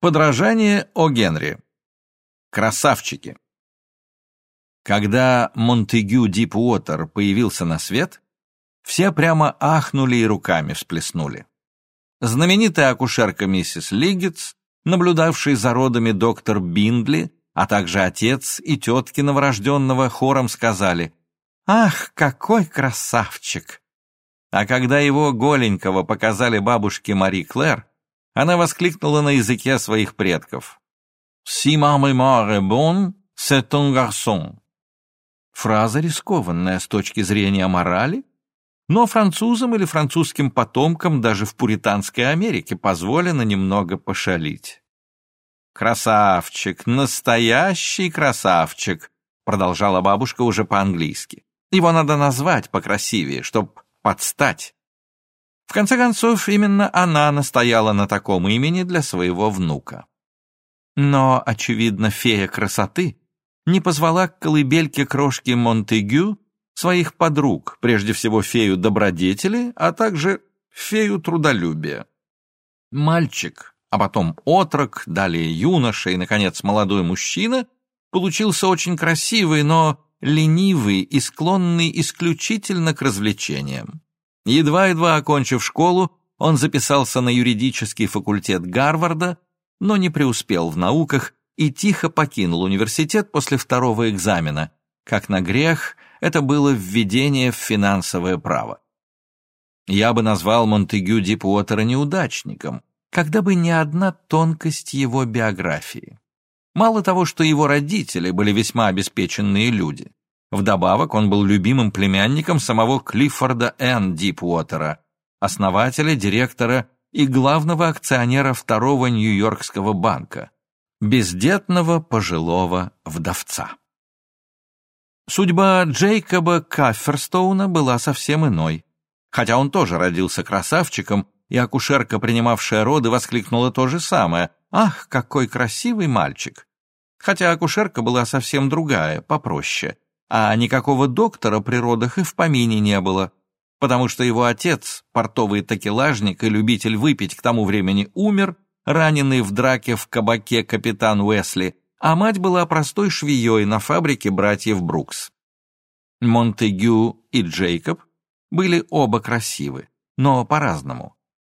Подражание о Генри. Красавчики. Когда Монтегю Дипуотер появился на свет, все прямо ахнули и руками всплеснули. Знаменитая акушерка миссис Лиггетс, наблюдавший за родами доктор Биндли, а также отец и тетки новорожденного хором сказали «Ах, какой красавчик!» А когда его голенького показали бабушке Мари Клэр, она воскликнула на языке своих предков. «Si ma mémoire est bonne, c'est un garçon». Фраза рискованная с точки зрения морали, но французам или французским потомкам даже в пуританской Америке позволено немного пошалить. «Красавчик, настоящий красавчик», продолжала бабушка уже по-английски. «Его надо назвать покрасивее, чтоб подстать. В конце концов, именно она настояла на таком имени для своего внука. Но, очевидно, фея красоты не позвала к колыбельке крошки Монтегю своих подруг, прежде всего фею добродетели, а также фею трудолюбия. Мальчик, а потом отрок, далее юноша и, наконец, молодой мужчина получился очень красивый, но ленивый и склонный исключительно к развлечениям. Едва-едва окончив школу, он записался на юридический факультет Гарварда, но не преуспел в науках и тихо покинул университет после второго экзамена. Как на грех, это было введение в финансовое право. Я бы назвал Монтегю Дипуотера неудачником, когда бы не одна тонкость его биографии. Мало того, что его родители были весьма обеспеченные люди, Вдобавок он был любимым племянником самого Клиффорда Н. Дипуотера, основателя, директора и главного акционера второго Нью-Йоркского банка, бездетного пожилого вдовца. Судьба Джейкоба Кафферстоуна была совсем иной. Хотя он тоже родился красавчиком, и акушерка, принимавшая роды, воскликнула то же самое. «Ах, какой красивый мальчик!» Хотя акушерка была совсем другая, попроще – а никакого доктора при родах и в помине не было, потому что его отец, портовый такелажник и любитель выпить к тому времени умер, раненый в драке в кабаке капитан Уэсли, а мать была простой швеей на фабрике братьев Брукс. Монтегю и Джейкоб были оба красивы, но по-разному.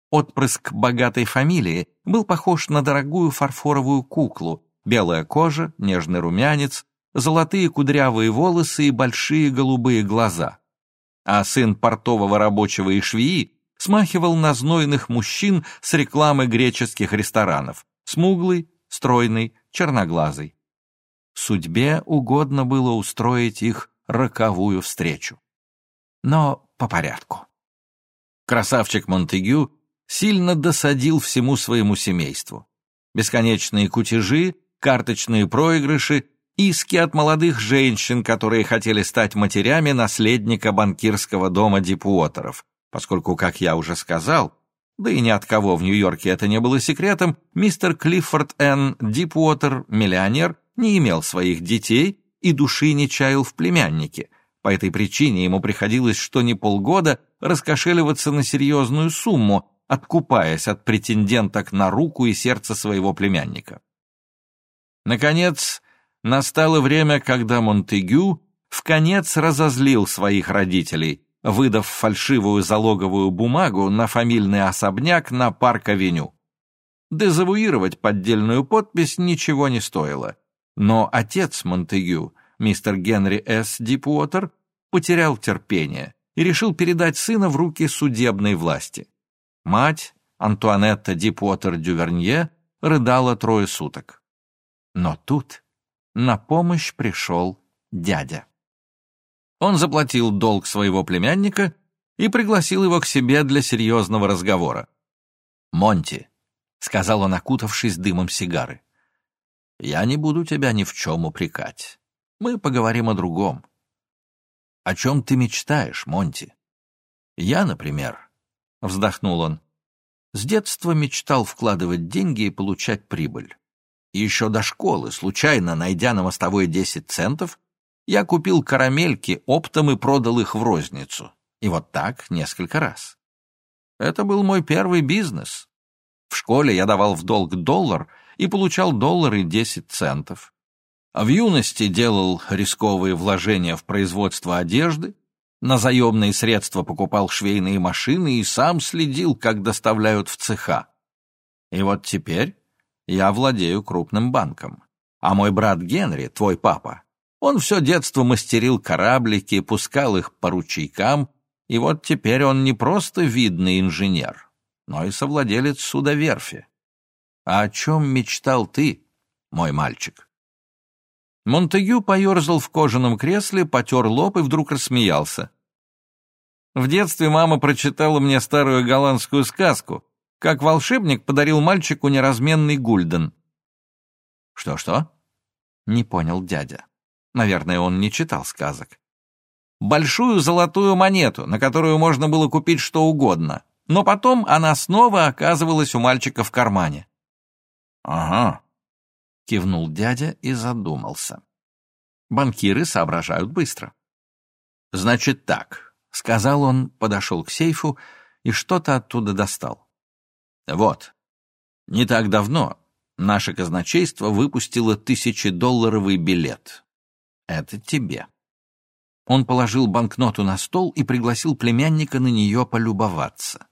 Отпрыск богатой фамилии был похож на дорогую фарфоровую куклу, белая кожа, нежный румянец, золотые кудрявые волосы и большие голубые глаза. А сын портового рабочего и швеи смахивал на знойных мужчин с рекламы греческих ресторанов, смуглый, стройный, черноглазый. Судьбе угодно было устроить их роковую встречу. Но по порядку. Красавчик Монтегю сильно досадил всему своему семейству. Бесконечные кутежи, карточные проигрыши иски от молодых женщин, которые хотели стать матерями наследника банкирского дома Дипуотеров, поскольку, как я уже сказал, да и ни от кого в Нью-Йорке это не было секретом, мистер Клиффорд Н. Дипуотер, миллионер, не имел своих детей и души не чаял в племяннике. По этой причине ему приходилось что ни полгода раскошеливаться на серьезную сумму, откупаясь от претенденток на руку и сердце своего племянника. Наконец, Настало время, когда Монтегю в конец разозлил своих родителей, выдав фальшивую залоговую бумагу на фамильный особняк на Парк-авеню. Дезавуировать поддельную подпись ничего не стоило. Но отец Монтегю, мистер Генри С. Дипуотер, потерял терпение и решил передать сына в руки судебной власти. Мать, Антуанетта Дипуотер Дювернье, рыдала трое суток. Но тут на помощь пришел дядя. Он заплатил долг своего племянника и пригласил его к себе для серьезного разговора. «Монти», — сказал он, окутавшись дымом сигары, — «я не буду тебя ни в чем упрекать. Мы поговорим о другом. О чем ты мечтаешь, Монти? Я, например, — вздохнул он, — с детства мечтал вкладывать деньги и получать прибыль. Еще до школы, случайно найдя на мостовой 10 центов, я купил карамельки оптом и продал их в розницу. И вот так несколько раз. Это был мой первый бизнес. В школе я давал в долг доллар и получал доллары 10 центов. А в юности делал рисковые вложения в производство одежды, на заемные средства покупал швейные машины и сам следил, как доставляют в цеха. И вот теперь я владею крупным банком. А мой брат Генри, твой папа, он все детство мастерил кораблики, пускал их по ручейкам, и вот теперь он не просто видный инженер, но и совладелец судоверфи. А о чем мечтал ты, мой мальчик? Монтегю поерзал в кожаном кресле, потер лоб и вдруг рассмеялся. В детстве мама прочитала мне старую голландскую сказку, как волшебник подарил мальчику неразменный гульден. «Что-что?» — не понял дядя. Наверное, он не читал сказок. Большую золотую монету, на которую можно было купить что угодно, но потом она снова оказывалась у мальчика в кармане. «Ага», — кивнул дядя и задумался. Банкиры соображают быстро. «Значит так», — сказал он, подошел к сейфу и что-то оттуда достал. «Вот, не так давно наше казначейство выпустило тысячедолларовый билет. Это тебе». Он положил банкноту на стол и пригласил племянника на нее полюбоваться.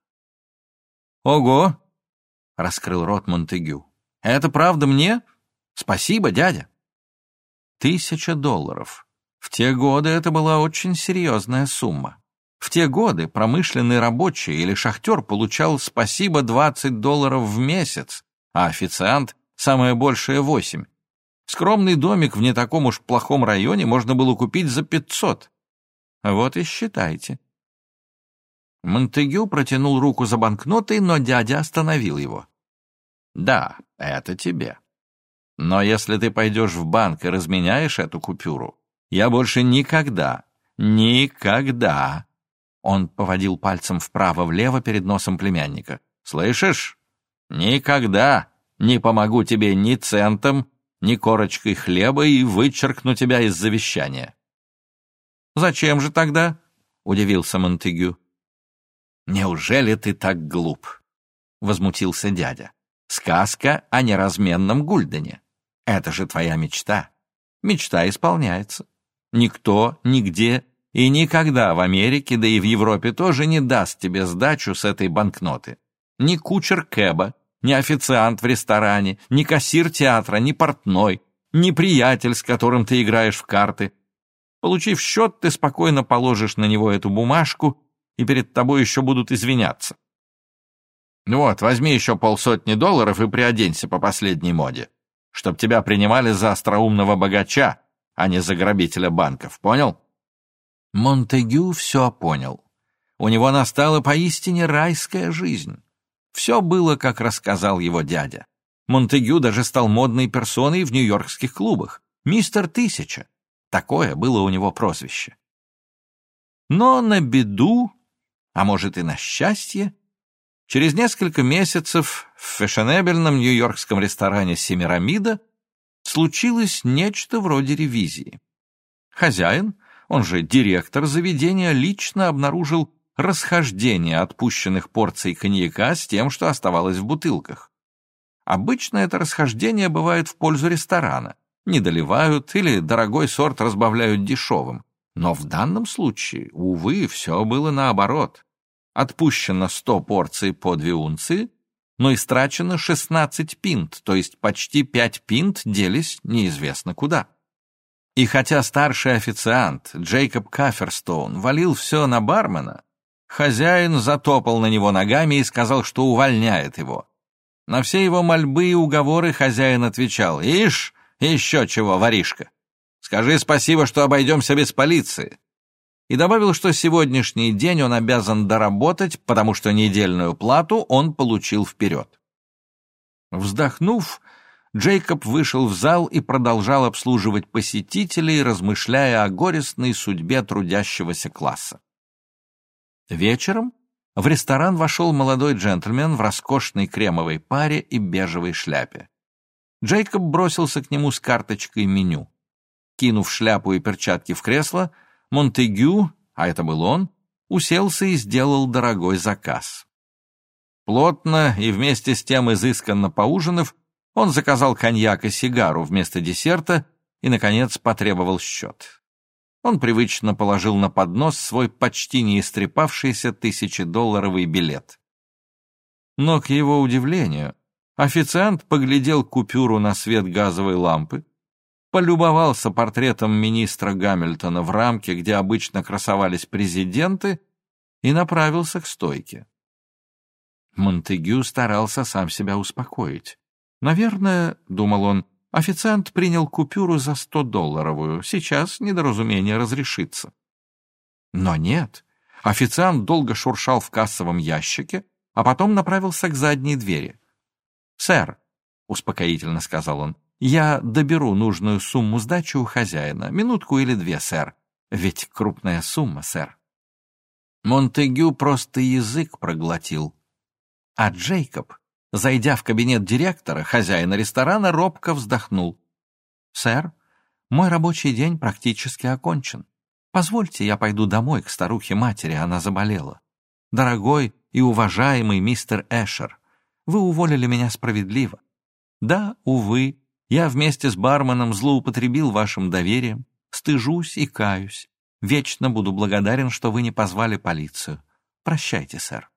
«Ого!» — раскрыл рот Монтегю. «Это правда мне? Спасибо, дядя!» Тысяча долларов. В те годы это была очень серьезная сумма. В те годы промышленный рабочий или шахтер получал спасибо 20 долларов в месяц, а официант — самое большее восемь. Скромный домик в не таком уж плохом районе можно было купить за 500. Вот и считайте. Монтегю протянул руку за банкнотой, но дядя остановил его. «Да, это тебе. Но если ты пойдешь в банк и разменяешь эту купюру, я больше никогда, никогда...» Он поводил пальцем вправо-влево перед носом племянника. «Слышишь? Никогда не помогу тебе ни центом, ни корочкой хлеба и вычеркну тебя из завещания». «Зачем же тогда?» — удивился Монтегю. «Неужели ты так глуп?» — возмутился дядя. «Сказка о неразменном Гульдене. Это же твоя мечта. Мечта исполняется. Никто, нигде и никогда в Америке, да и в Европе тоже не даст тебе сдачу с этой банкноты. Ни кучер Кэба, ни официант в ресторане, ни кассир театра, ни портной, ни приятель, с которым ты играешь в карты. Получив счет, ты спокойно положишь на него эту бумажку и перед тобой еще будут извиняться. Вот, возьми еще полсотни долларов и приоденься по последней моде, чтоб тебя принимали за остроумного богача, а не за грабителя банков, понял? Монтегю все понял. У него настала поистине райская жизнь. Все было, как рассказал его дядя. Монтегю даже стал модной персоной в нью-йоркских клубах. «Мистер Тысяча». Такое было у него прозвище. Но на беду а может и на счастье, через несколько месяцев в фешенебельном нью-йоркском ресторане «Семирамида» случилось нечто вроде ревизии. Хозяин, он же директор заведения, лично обнаружил расхождение отпущенных порций коньяка с тем, что оставалось в бутылках. Обычно это расхождение бывает в пользу ресторана. Не доливают или дорогой сорт разбавляют дешевым. Но в данном случае, увы, все было наоборот. Отпущено 100 порций по две унции, но истрачено 16 пинт, то есть почти 5 пинт делись неизвестно куда. И хотя старший официант Джейкоб Каферстоун валил все на бармена, хозяин затопал на него ногами и сказал, что увольняет его. На все его мольбы и уговоры хозяин отвечал «Ишь, еще чего, воришка!» Скажи спасибо, что обойдемся без полиции». И добавил, что сегодняшний день он обязан доработать, потому что недельную плату он получил вперед. Вздохнув, Джейкоб вышел в зал и продолжал обслуживать посетителей, размышляя о горестной судьбе трудящегося класса. Вечером в ресторан вошел молодой джентльмен в роскошной кремовой паре и бежевой шляпе. Джейкоб бросился к нему с карточкой меню. Кинув шляпу и перчатки в кресло, Монтегю, а это был он, уселся и сделал дорогой заказ. Плотно и вместе с тем изысканно поужинав, Он заказал коньяк и сигару вместо десерта и, наконец, потребовал счет. Он привычно положил на поднос свой почти не истрепавшийся тысячедолларовый билет. Но, к его удивлению, официант поглядел купюру на свет газовой лампы, полюбовался портретом министра Гамильтона в рамке, где обычно красовались президенты, и направился к стойке. Монтегю старался сам себя успокоить. «Наверное, — думал он, — официант принял купюру за сто долларовую. Сейчас недоразумение разрешится». Но нет. Официант долго шуршал в кассовом ящике, а потом направился к задней двери. «Сэр», — успокоительно сказал он, — «я доберу нужную сумму сдачи у хозяина. Минутку или две, сэр. Ведь крупная сумма, сэр». Монтегю просто язык проглотил. А Джейкоб, зайдя в кабинет директора, хозяина ресторана, робко вздохнул. «Сэр, мой рабочий день практически окончен. Позвольте, я пойду домой к старухе-матери, она заболела. Дорогой и уважаемый мистер Эшер, вы уволили меня справедливо. Да, увы, я вместе с барменом злоупотребил вашим доверием, стыжусь и каюсь. Вечно буду благодарен, что вы не позвали полицию. Прощайте, сэр.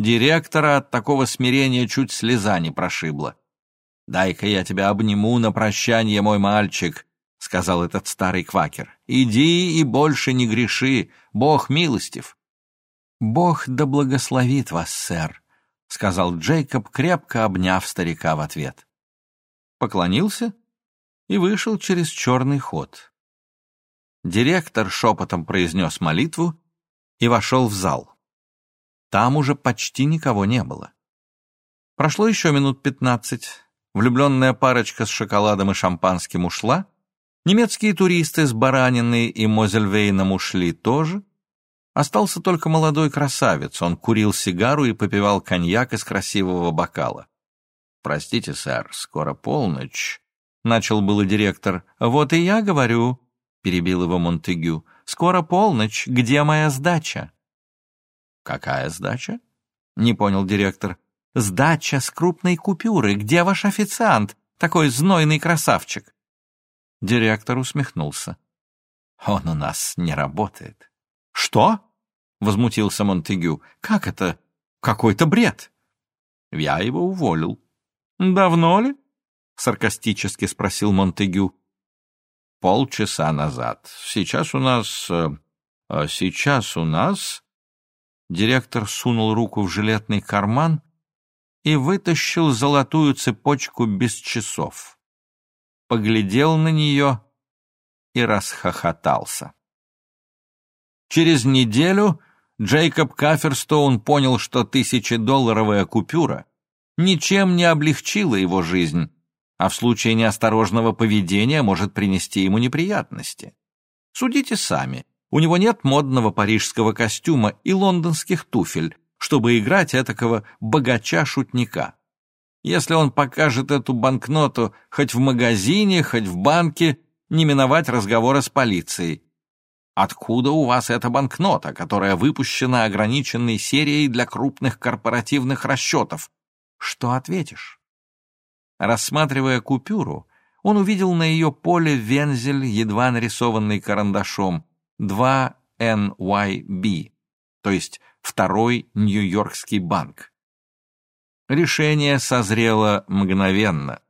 Директора от такого смирения чуть слеза не прошибла. «Дай-ка я тебя обниму на прощание, мой мальчик», — сказал этот старый квакер. «Иди и больше не греши, Бог милостив». «Бог да благословит вас, сэр», — сказал Джейкоб, крепко обняв старика в ответ. Поклонился и вышел через черный ход. Директор шепотом произнес молитву и вошел в зал. Там уже почти никого не было. Прошло еще минут пятнадцать. Влюбленная парочка с шоколадом и шампанским ушла. Немецкие туристы с бараниной и Мозельвейном ушли тоже. Остался только молодой красавец. Он курил сигару и попивал коньяк из красивого бокала. «Простите, сэр, скоро полночь», — начал было директор. «Вот и я говорю», — перебил его Монтегю. «Скоро полночь. Где моя сдача?» «Какая сдача?» — не понял директор. «Сдача с крупной купюры. Где ваш официант? Такой знойный красавчик!» Директор усмехнулся. «Он у нас не работает». «Что?» — возмутился Монтегю. «Как это? Какой-то бред!» «Я его уволил». «Давно ли?» — саркастически спросил Монтегю. «Полчаса назад. Сейчас у нас... Э, а сейчас у нас...» Директор сунул руку в жилетный карман и вытащил золотую цепочку без часов. Поглядел на нее и расхохотался. Через неделю Джейкоб Каферстоун понял, что тысячедолларовая купюра ничем не облегчила его жизнь, а в случае неосторожного поведения может принести ему неприятности. Судите сами. У него нет модного парижского костюма и лондонских туфель, чтобы играть этакого богача-шутника. Если он покажет эту банкноту хоть в магазине, хоть в банке, не миновать разговора с полицией. Откуда у вас эта банкнота, которая выпущена ограниченной серией для крупных корпоративных расчетов? Что ответишь? Рассматривая купюру, он увидел на ее поле вензель, едва нарисованный карандашом, 2 NYB, то есть второй Нью-Йоркский банк. Решение созрело мгновенно.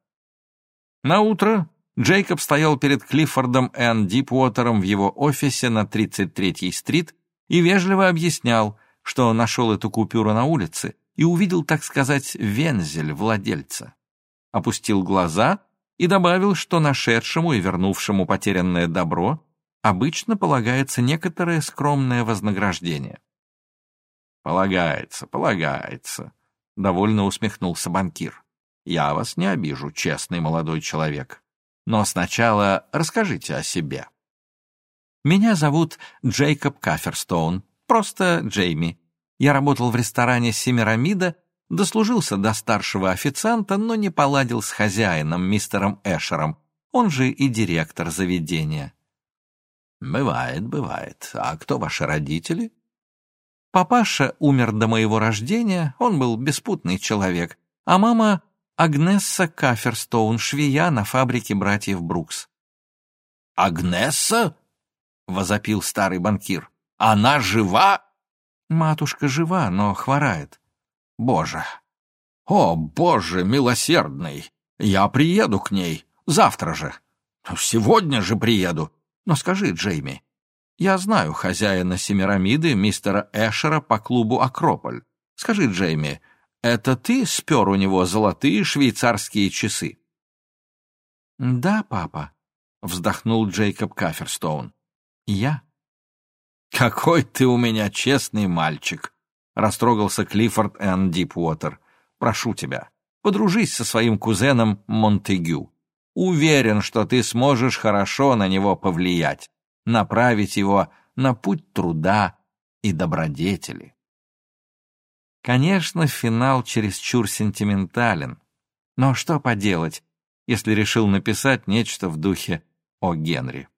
На утро Джейкоб стоял перед Клиффордом Н. Дипуотером в его офисе на 33-й стрит и вежливо объяснял, что нашел эту купюру на улице и увидел, так сказать, вензель владельца. Опустил глаза и добавил, что нашедшему и вернувшему потерянное добро обычно полагается некоторое скромное вознаграждение. «Полагается, полагается», — довольно усмехнулся банкир. «Я вас не обижу, честный молодой человек. Но сначала расскажите о себе». «Меня зовут Джейкоб Каферстоун, просто Джейми. Я работал в ресторане «Семирамида», дослужился до старшего официанта, но не поладил с хозяином, мистером Эшером, он же и директор заведения. «Бывает, бывает. А кто ваши родители?» «Папаша умер до моего рождения, он был беспутный человек, а мама Агнесса Каферстоун, швея на фабрике братьев Брукс. «Агнесса?» — возопил старый банкир. «Она жива?» «Матушка жива, но хворает». «Боже! О, Боже милосердный! Я приеду к ней завтра же. Сегодня же приеду. Но скажи, Джейми, я знаю хозяина Семирамиды, мистера Эшера по клубу «Акрополь». Скажи, Джейми, это ты спер у него золотые швейцарские часы?» «Да, папа», — вздохнул Джейкоб Каферстоун. «Я». «Какой ты у меня честный мальчик!» — растрогался Клиффорд Энн Дипуотер. «Прошу тебя, подружись со своим кузеном Монтегю. Уверен, что ты сможешь хорошо на него повлиять, направить его на путь труда и добродетели». Конечно, финал чересчур сентиментален. Но что поделать, если решил написать нечто в духе о Генри?